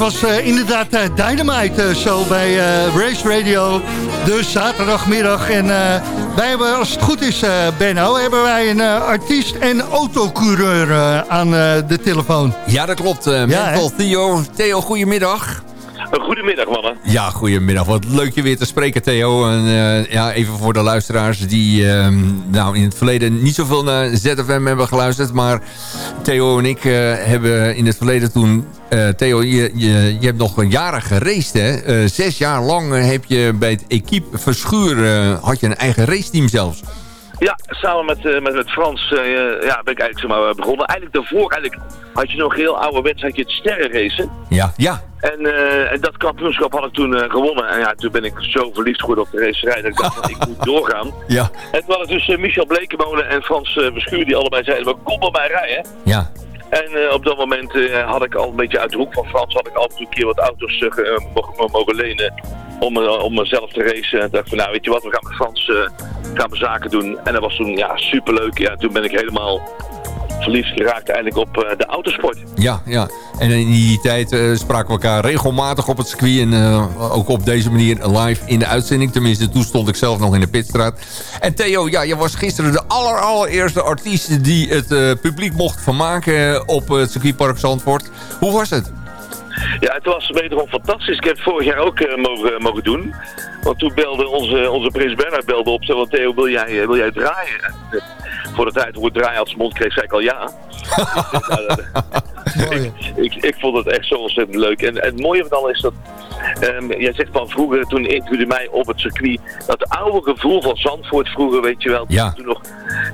was eh, inderdaad eh, Dynamite zo bij eh, Race Radio. De zaterdagmiddag. En wij hebben, als het goed is, Benno, hebben wij een artiest en autocoureur aan de telefoon. Ja, dat klopt. Uh, Ja, Mental Theo. Theo, goedemiddag. Goedemiddag, mannen. Ja, goedemiddag. Wat leuk je weer te spreken, Theo. En, eh, ja, even voor de luisteraars die ehm, nou, in het verleden niet zoveel naar ZFM hebben geluisterd. Maar Theo en ik eh, hebben in het verleden toen... eh, Theo, je, je, je hebt nog jaren geraced, hè? Zes jaar lang heb je bij het Equipe Verschuur... had je een eigen raceteam zelfs. Ja, samen met, eh, met, met Frans eh, ja, ben ik eigenlijk zeg maar, begonnen. Eigenlijk daarvoor eigenlijk, had je nog heel ouderwets had je het sterrenracen. Ja, ja. En, eh, en dat kampioenschap had ik toen gewonnen. En ja, toen ben ik zo verliefd geworden op de racerij dat ik dacht, ik moet *laughs* doorgaan. Ja. En toen had ik dus Michel Blekemolen en Frans Verschuur die allebei zeiden, kom bij mij rijden. Ja. En uh, op dat moment uh, had ik al een beetje uit de hoek van Frans, had ik al een keer wat auto's uh, mogen, mogen lenen om, om mezelf te racen. En dacht van, nou weet je wat, we gaan met Frans gaan we zaken doen. En dat was toen ja, superleuk. Ja, toen ben ik helemaal verliefd geraakt eigenlijk op uh, de autosport. Ja, ja. En in die tijd uh, spraken we elkaar regelmatig op het circuit. En uh, ook op deze manier live in de uitzending. Tenminste, toen stond ik zelf nog in de pitstraat. En Theo, ja, je was gisteren de aller, allereerste artiest... die het publiek mocht vermaken op het circuitpark Zandvoort. Hoe was het? Ja, het was wederom fantastisch. Ik heb het vorig jaar ook mogen, mogen doen. Want toen belde onze, onze prins Bernhard belde op. Zei, Theo, wil jij, wil jij draaien? Voor de tijd hoe het draaien had zijn mond kreeg, zei ik al ja. *laughs* ik, ik, ik, vond het echt zo ontzettend leuk. En, en het mooie van al is dat, um, jij zegt van vroeger, toen interviewde mij op het circuit, dat oude gevoel van Zandvoort vroeger, weet je wel, ja. toen nog,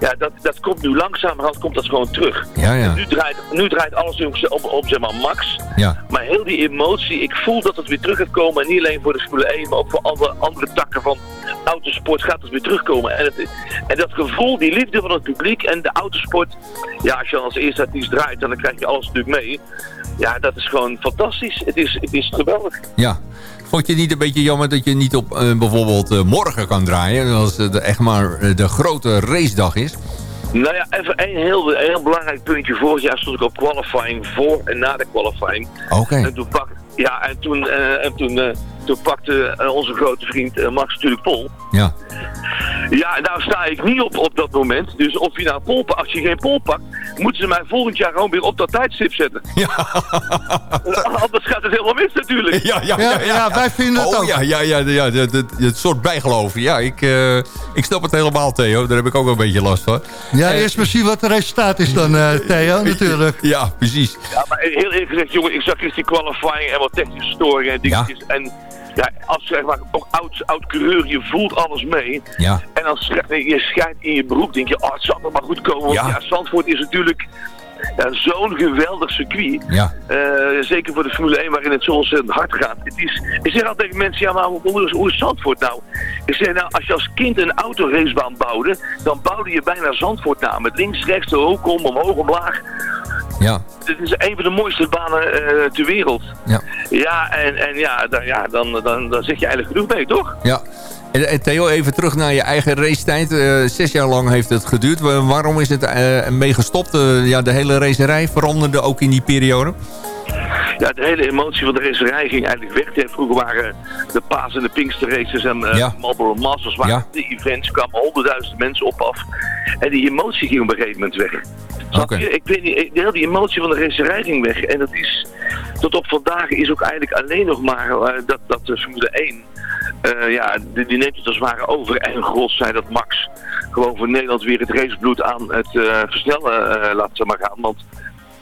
ja, dat, dat komt nu langzamerhand, komt dat gewoon terug. Ja, ja. Nu, draait, nu draait alles om, om, om zeg maar, max. Ja. Maar heel die emotie, ik voel dat het weer terug gaat komen. En niet alleen voor de Formule 1, maar ook voor andere, andere takken van autosport gaat het weer terugkomen. En, het, en dat gevoel, die liefde van het publiek en de autosport. Ja, als je als eerste artiest draait, dan krijg je alles natuurlijk mee. Ja, dat is gewoon fantastisch. Het is, het is geweldig. Ja. Vond je het niet een beetje jammer dat je niet op uh, bijvoorbeeld uh, morgen kan draaien? Als het echt maar uh, de grote racedag is. Nou ja, even een heel, een heel belangrijk puntje. Vorig jaar stond ik op qualifying voor en na de qualifying. Oké. Okay. En toen pak, ja, en toen, en toen, toen pakte onze grote vriend Max natuurlijk Pol. Ja. Ja, daar sta ik niet op op dat moment. Dus of je nou pol pakt, als je geen pol pakt, moeten ze mij volgend jaar gewoon weer op dat tijdstip zetten. Ja. *laughs* Anders gaat het helemaal mis natuurlijk. Ja, ja, ja, ja, ja wij vinden het oh, ook. Ja, ja, ja, ja het, het, het soort bijgeloven. Ja, ik, uh, ik snap het helemaal, Theo. Daar heb ik ook wel een beetje last van. Ja, en, eerst maar zien wat het resultaat is dan, uh, *laughs* Theo, natuurlijk. Ja, precies. Ja, maar heel eerlijk gezegd, jongen, ik zag eerst die qualifying en wat technische storingen en dingetjes. En ja, als zeg maar ook oud, oud coureur, je voelt alles mee. Ja. En dan je schijnt in je beroep, denk je, oh, het zal er maar goed komen. Want ja, ja Zandvoort is natuurlijk ja, zo'n geweldig circuit. Ja. Uh, zeker voor de Formule 1 waarin het zo ontzettend hard gaat. Het is, ik zeg altijd tegen mensen, ja maar hoe is, hoe is Zandvoort nou? Ik zeg nou, als je als kind een autoracebaan bouwde, dan bouwde je bijna Zandvoort na. Met links, rechts, de hoek om, omhoog, omlaag. Ja. Dit is een van de mooiste banen uh, ter wereld. Ja. Ja, en, en ja, dan, ja dan, dan, dan zit je eigenlijk genoeg mee, toch? Ja. En, en Theo, even terug naar je eigen racetijd. Uh, zes jaar lang heeft het geduurd. Waarom is het uh, mee gestopt? Uh, ja, de hele racerij veranderde ook in die periode? Ja, de hele emotie van de racerij ging eigenlijk weg. Vroeger waren de Paas en de Pinkster races en uh, ja. Marlboro Masters waren ja. de events. kwamen honderdduizend mensen op af. En die emotie ging op een gegeven moment weg. Okay. Ik weet niet, de hele emotie van de racerij ging weg. En dat is, tot op vandaag is ook eigenlijk alleen nog maar uh, dat, dat de Formule 1... Uh, ja, die, die neemt het als het ware over. En God zei dat Max gewoon voor Nederland weer het racebloed aan het uh, versnellen uh, laat maar gaan. Want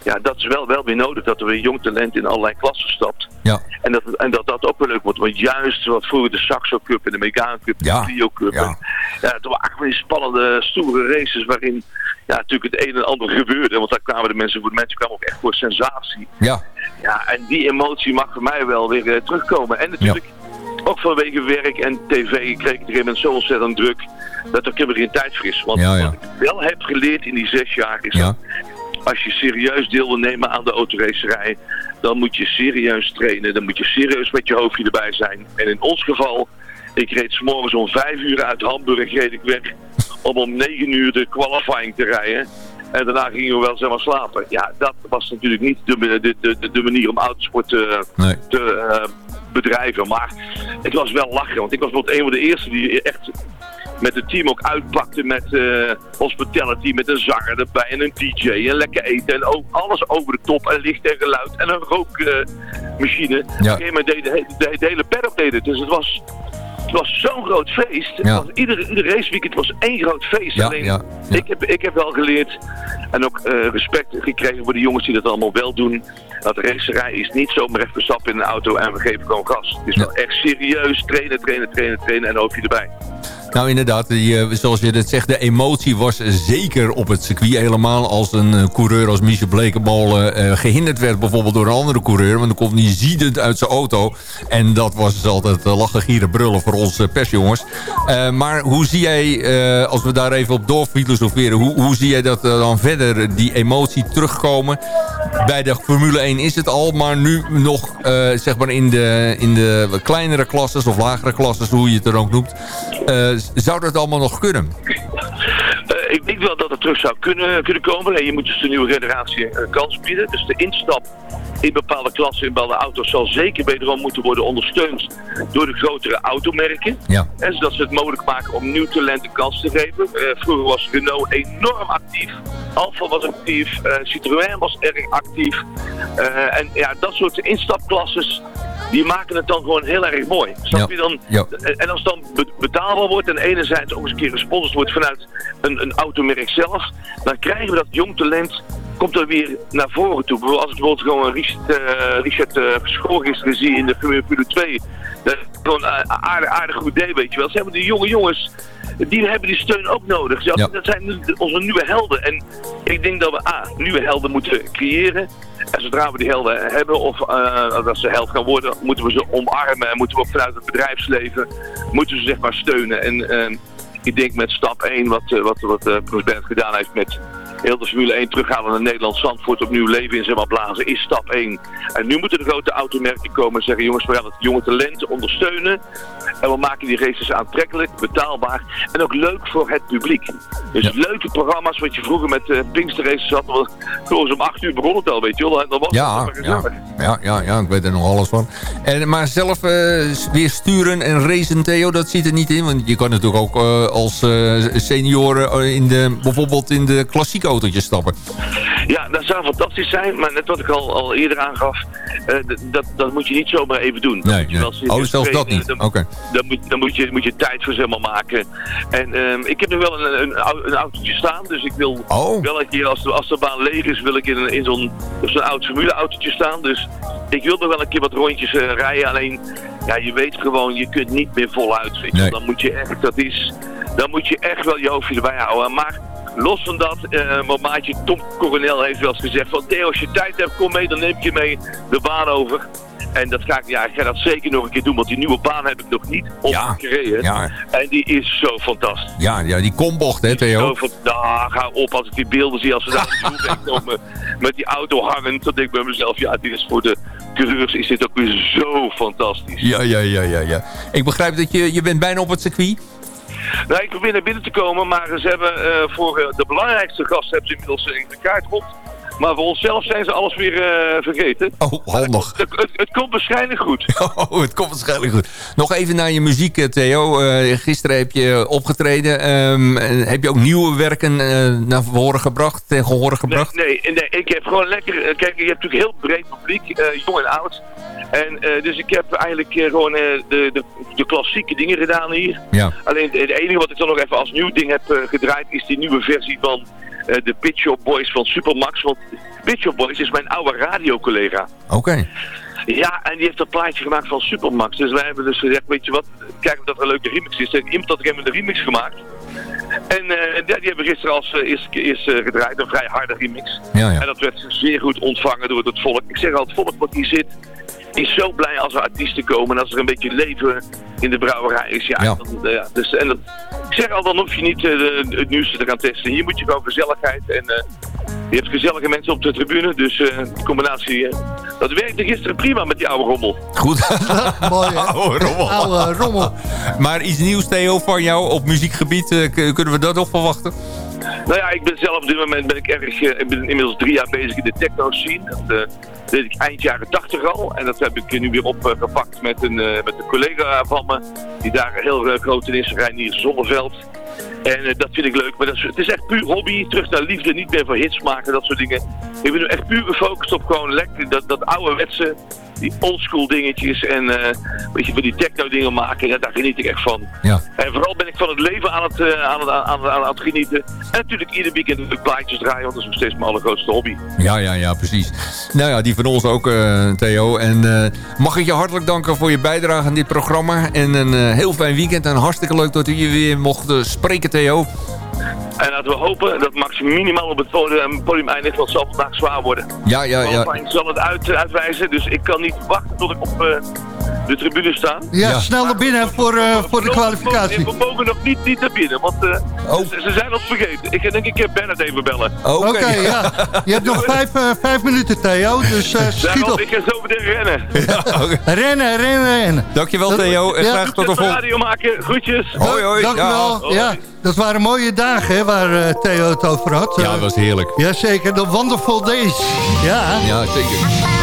ja, dat is wel, wel weer nodig dat er weer jong talent in allerlei klassen stapt. Ja. En, dat, en dat dat ook wel leuk wordt. Want juist wat vroeger de Saxo Cup en de Megane Cup en ja. de Clio Cup. Ja. En, ja, het waren echt weer spannende, stoere races waarin ja, natuurlijk het een en ander gebeurde. Want daar kwamen de mensen voor. De mensen kwamen ook echt voor sensatie. Ja. Ja, en die emotie mag voor mij wel weer uh, terugkomen. En natuurlijk... Ja ook vanwege werk en tv kreeg ik op een gegeven moment zo ontzettend druk dat ik helemaal geen tijd fris. Want ja, ja. wat ik wel heb geleerd in die zes jaar is dat als je serieus deel wil nemen aan de autoracerij, dan moet je serieus trainen. Dan moet je serieus met je hoofdje erbij zijn. En in ons geval, ik reed s'morgens om vijf uur uit Hamburg reed ik weg om om negen uur de qualifying te rijden. En daarna gingen we wel zeg maar slapen. Ja, dat was natuurlijk niet de, de, de, de manier om autosport te, Nee. te eh, bedrijven. Maar het was wel lachen, want ik was bijvoorbeeld een van de eerste die echt met het team ook uitpakte met eh, hospitality, met een zanger erbij en een DJ en lekker eten en ook alles over de top en licht en geluid en een rookmachine. Op een gegeven moment deed de, he- de, de hele paddock deed het, dus het was, het was zo'n groot feest. Het Ja. was, ieder, ieder raceweekend was één groot feest. Ja, Alleen, ja, ja. Ik, heb, ik heb wel geleerd en ook eh, respect gekregen voor de jongens die dat allemaal wel doen. Dat racerij is niet zomaar even stappen in een auto en we geven gewoon gas. Het is wel echt serieus trainen, trainen, trainen, trainen en hoop je erbij. Nou inderdaad, eh, zoals je het zegt, de emotie was zeker op het circuit. Helemaal als een eh, coureur als Michel Blekenmolen eh, gehinderd werd bijvoorbeeld door een andere coureur. Want dan komt hij ziedend uit zijn auto. En dat was dus altijd lachen, gieren, brullen voor ons eh, persjongens. Maar hoe zie jij, als we daar even op doorfilosoferen... Hoe, hoe zie jij dat dan verder, die emotie terugkomen? Bij de Formule 1 is het al, maar nu nog zeg maar in de, in de kleinere klasses of lagere klasses, hoe je het er ook noemt. Eh, zou dat allemaal nog kunnen? Eh, ik denk wel dat het terug zou kunnen, kunnen komen. En je moet dus de nieuwe generatie een kans bieden. Dus de instap in bepaalde klassen, in bepaalde auto's, zal zeker wederom moeten worden ondersteund door de grotere automerken. Ja. En zodat ze het mogelijk maken om nieuw talent een kans te geven. Eh, vroeger was Renault enorm actief. Alfa was actief. eh, Citroën was erg actief. Eh, en ja, dat soort instapklasses, die maken het dan gewoon heel erg mooi. Snap je dan? En als het dan be- betaalbaar wordt en enerzijds ook eens een keer gesponsord wordt vanuit een, een automerk zelf, dan krijgen we dat jong talent, komt er weer naar voren toe. Bijvoorbeeld Als ik bijvoorbeeld gewoon Richard, eh Richard eh, Verschoor gisteren zie in de Formule 2, dat is gewoon eh, aardig, aardig goed idee, weet je wel. Ze hebben die jonge jongens, die hebben die steun ook nodig. Ze- Ja. Dat zijn onze nieuwe helden. En ik denk dat we A, nieuwe helden moeten creëren. En zodra we die helden hebben, of eh, dat ze held gaan worden, moeten we ze omarmen. En moeten we ook vanuit het bedrijfsleven, moeten ze zeg maar steunen. En eh, ik denk met stap 1, wat, eh, wat, wat eh Prins Bernhard gedaan heeft met heel de Formule 1 terughalen naar Nederland, Zandvoort opnieuw leven in zeg maar blazen, is stap 1. En nu moeten de grote automerken komen en zeggen, jongens, we gaan het jonge talent ondersteunen. En we maken die races aantrekkelijk, betaalbaar en ook leuk voor het publiek. Dus leuke programma's, wat je vroeger met uh, Pinkster races had, gewoon om 8 uur begon het al, weet je wel. En dan was Ja, het ja, ja, ja, ja, ik weet er nog alles van. En, maar zelf eh, weer sturen en racen, Theo, dat zit er niet in. Want je kan natuurlijk ook eh, als eh senior eh, in de, bijvoorbeeld in de klassieke autootjes stappen. Ja, dat zou fantastisch zijn, maar net wat ik al, al eerder aangaf, eh, dat, dat moet je niet zomaar even doen. Dan Nee, Oh, zelfs dat niet. dan- Oké. Dan, moet, dan moet, je, moet je tijd voor maar maken. En ehm, ik heb nu wel een, een, au- een autootje staan, dus ik wil Oh. wel een keer, als de, als de baan leeg is, wil ik in, in zo'n zo'n oud formuleautootje staan. Dus ik wil nog wel een keer wat rondjes eh, rijden, alleen ja, je weet gewoon, je kunt niet meer voluit. Nee. Dan moet je echt, dat is, dan moet je echt wel je hoofdje erbij houden. Maar los van dat, eh mijn maatje Tom Coronel heeft wel eens gezegd van Theo, als je tijd hebt, kom mee, dan neem ik je mee de baan over. En dat ga ik, ja, ik ga dat zeker nog een keer doen, want die nieuwe baan heb ik nog niet opgereden. ja. En die is zo fantastisch. Ja, ja die kombocht, hè, Theo? Zo van, nou, ga op als ik die beelden zie als ze daar *laughs* komen met die auto hangend. Dan denk ik bij mezelf, ja, dit is voor de coureurs is dit ook weer zo fantastisch. Ja, ja, ja, ja, ja. Ik begrijp dat je, je bent bijna op het circuit. Nou, ik probeer naar binnen te komen, maar ze hebben eh, voor eh, de belangrijkste gast hebben ze inmiddels eh, de kaart rond. Maar voor onszelf zijn ze alles weer eh, vergeten. Oh, handig. Het, het, het komt waarschijnlijk goed. *laughs* Oh, het komt waarschijnlijk goed. Nog even naar je muziek, eh, Theo. Eh, gisteren heb je opgetreden. Ehm, heb je ook nieuwe werken naar voren gebracht, tegen horen gebracht? Nee, nee, nee, ik heb gewoon lekker... Kijk, je hebt natuurlijk heel breed publiek, jong en oud. En dus ik heb eigenlijk gewoon de, de, de klassieke dingen gedaan hier. Ja. Alleen het enige wat ik dan nog even als nieuw ding heb gedraaid is die nieuwe versie van de Pit Shop Boys van Supermax. Want Pit Shop Boys is mijn oude radiocollega. Oké. Ja, en die heeft dat plaatje gemaakt van Supermax. Dus wij hebben dus gezegd, weet je wat, kijk of dat een leuke remix is. En iemand had hem een remix gemaakt. En eh, ja, die hebben we gisteren als eh, eerste gedraaid, een vrij harde remix. Ja, ja. En dat werd zeer goed ontvangen door het volk. Ik zeg al, het volk wat hier zit, is zo blij als er artiesten komen. En als er een beetje leven in de brouwerij is. Ja, Ja. Dan, eh, ja, dus, en dat, ik zeg al, dan hoef je niet eh, de- het nieuwste te gaan testen. Hier moet je gewoon gezelligheid en... eh, je hebt gezellige mensen op de tribune, dus eh die combinatie, dat werkte gisteren prima met die oude rommel. Goed. *laughs* Mooi, hè? Oude rommel. Oude rommel. Maar iets nieuws, Theo, van jou op muziekgebied. eh, kunnen we dat nog verwachten? Nou ja, ik ben zelf op dit moment ben ik erg, eh, ik ben inmiddels drie jaar bezig in de techno scene. Dat eh, deed ik eind jaren 80 al. En dat heb ik nu weer opgepakt met, een, eh, met een collega van me. Die daar heel uh, groot in is, Reinier Zonneveld. En eh, dat vind ik leuk. Maar dat is, het is echt puur hobby. Terug naar liefde. Niet meer voor hits maken, dat soort dingen. Ik ben nu echt puur gefocust op gewoon lekker dat, dat ouderwetse die oldschool dingetjes en eh weet je, van die techno dingen maken. Ja, daar geniet ik echt van. Ja. En vooral ben ik van het leven aan het, eh, aan het, aan het, aan het genieten. En natuurlijk ieder weekend natuurlijk plaatjes draaien, want dat is nog steeds mijn allergrootste hobby. Ja, ja, ja, precies. Nou ja, die van ons ook, eh, Theo. En mag ik je hartelijk danken voor je bijdrage aan dit programma. En een heel fijn weekend. En hartstikke leuk dat u hier weer mocht spreken, Theo. En laten we hopen dat Max minimaal op het podium, podium eindigt, want het zal vandaag zwaar worden. Ja, ja, ja. Alpine zal het uit, uitwijzen, dus ik kan niet wachten tot ik op eh, de tribune sta. Ja, snel naar binnen voor, eh, voor de kwalificatie. We mogen nog niet, niet naar binnen, want eh, Oh. ze, ze zijn ons vergeten. Ik ga denk ik eh, Bernard even bellen. Oké. *laughs* Ja. Je hebt nog vijf, eh, vijf minuten, Theo. Dus eh, schiet op. ik ga zo meteen rennen. Rennen, rennen, rennen. Dankjewel, Dat- Theo. En ja. graag tot de volgende. radio maken. Groetjes. Hoi, hoi. Dank u Ja. wel. Ja, dat waren mooie dagen hè, waar eh, Theo het over had. Ja, Eh, dat was heerlijk. Jazeker, de Wonderful Days. Ja. Ja, zeker.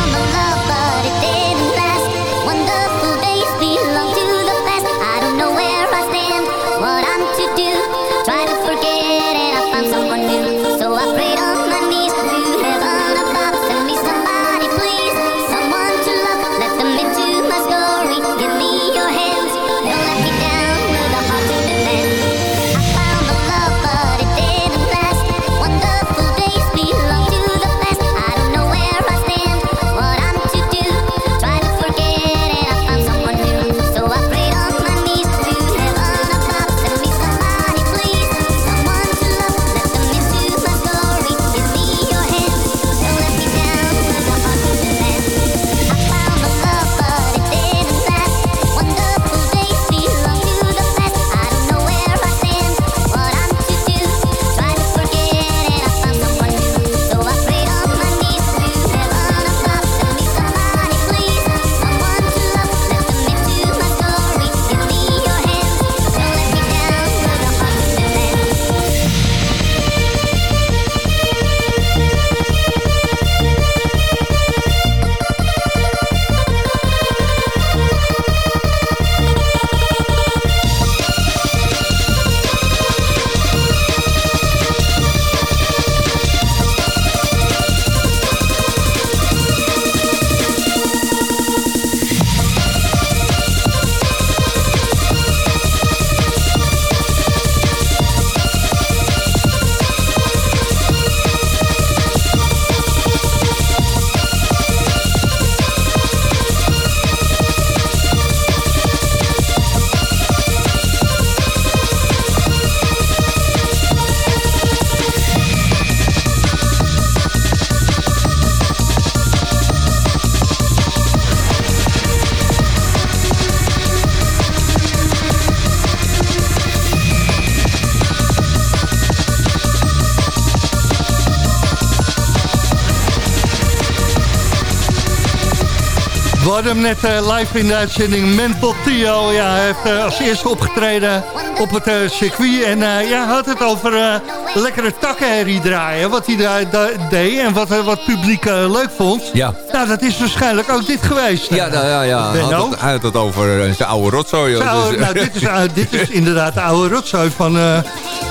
Hadden hem net eh, live in de uitzending. Mental Theo, ja, heeft eh, als eerste opgetreden op het eh, circuit. En ja, had het over lekkere takkenherrie draaien. Wat hij daar da- deed en wat, eh, het publiek eh, leuk vond. Ja. Nou, dat is waarschijnlijk ook dit geweest. Ja, nou, ja, ja. Hij Benno? had het, hij had het over eh, zijn oude rotzooi. Dus, nou, dit is, eh, dit is inderdaad de oude rotzooi van, eh,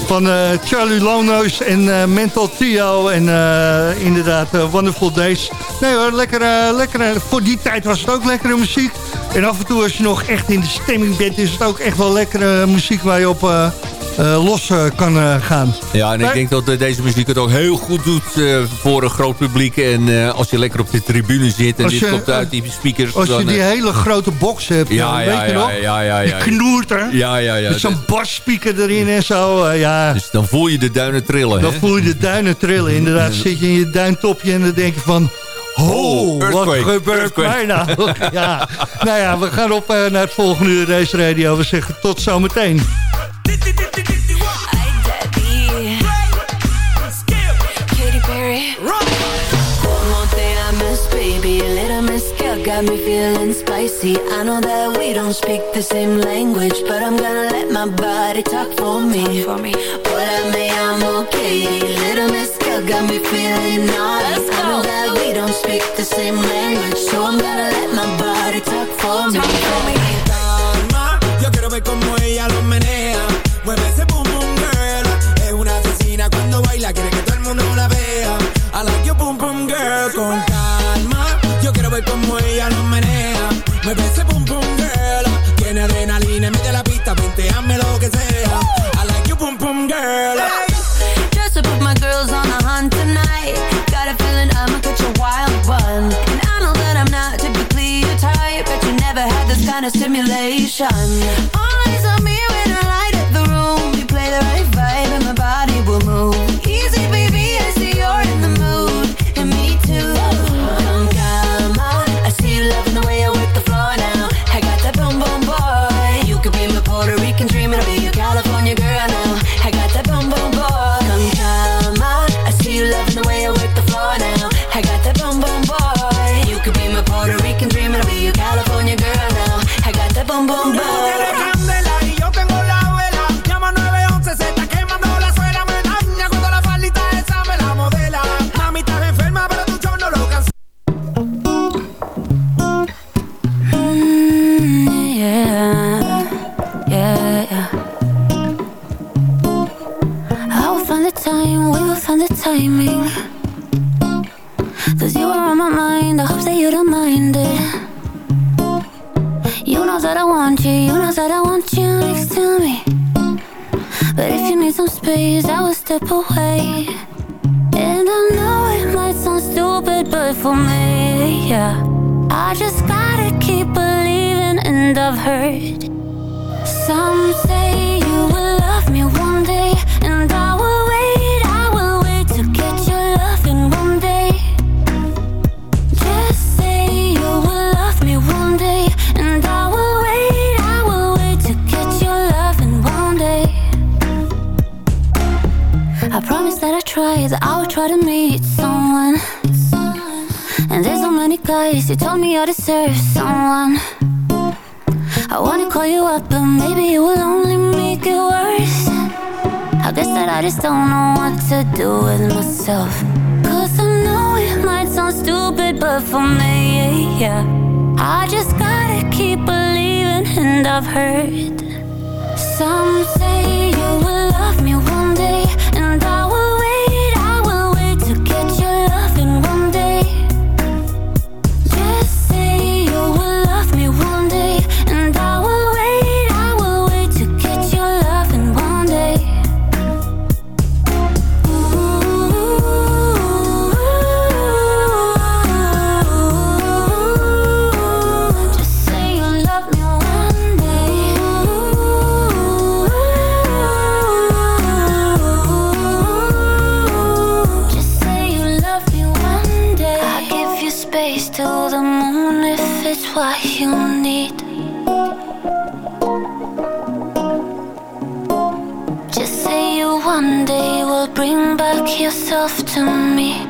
van eh, Charlie Lono's en eh, Mental Theo en eh, inderdaad eh, Wonderful Days. Nee hoor, lekker, eh, lekker, eh, voor die tijd was het ook lekkere muziek. En af en toe als je nog echt in de stemming bent, is het ook echt wel lekkere muziek waar je op eh, los eh, kan eh, gaan. Ja, en ik denk dat deze muziek het ook heel goed doet voor een groot publiek. En als je lekker op de tribune zit en Als dit je- komt uit die speakers... Als je die hele grote box hebt, Ja, ja, weet je nog? ja, ja, ja. Die knoert er. Ja, ja, ja. Met zo'n basspeaker erin en zo, ja. Dus dan voel je de duinen trillen. Dan hè? voel je de duinen trillen. Inderdaad, zit je in je duintopje en dan denk je van... Oh, wat gebeurt mij nou? *laughs* ja. Nou ja, we gaan op naar het volgende uur Race Radio. We zeggen tot zometeen. got me feeling spicy. I know that we don't speak the same language But I'm gonna let my body talk for me, talk for me. What I may, I'm okay. Little Miss Girl got me feeling naughty. I know that we don't speak the same language So I'm gonna let my body talk for talk me, for me. Calma, yo quiero ver como ella lo menea. Mueve ese pum pum girl. Tiene adrenalina en medio de la pista, vente, hazme lo que sea. I like you pum pum girl. Dress up put my girls on a hunt tonight. Got a feeling I'ma catch a wild one. And I know that I'm not typically your type, but you never had this kind of stimulation. All eyes on me. do with myself. Cause I know it might sound stupid But for me, yeah, I just gotta keep believing And I've heard. Some say you will love me one day And I will yourself to me.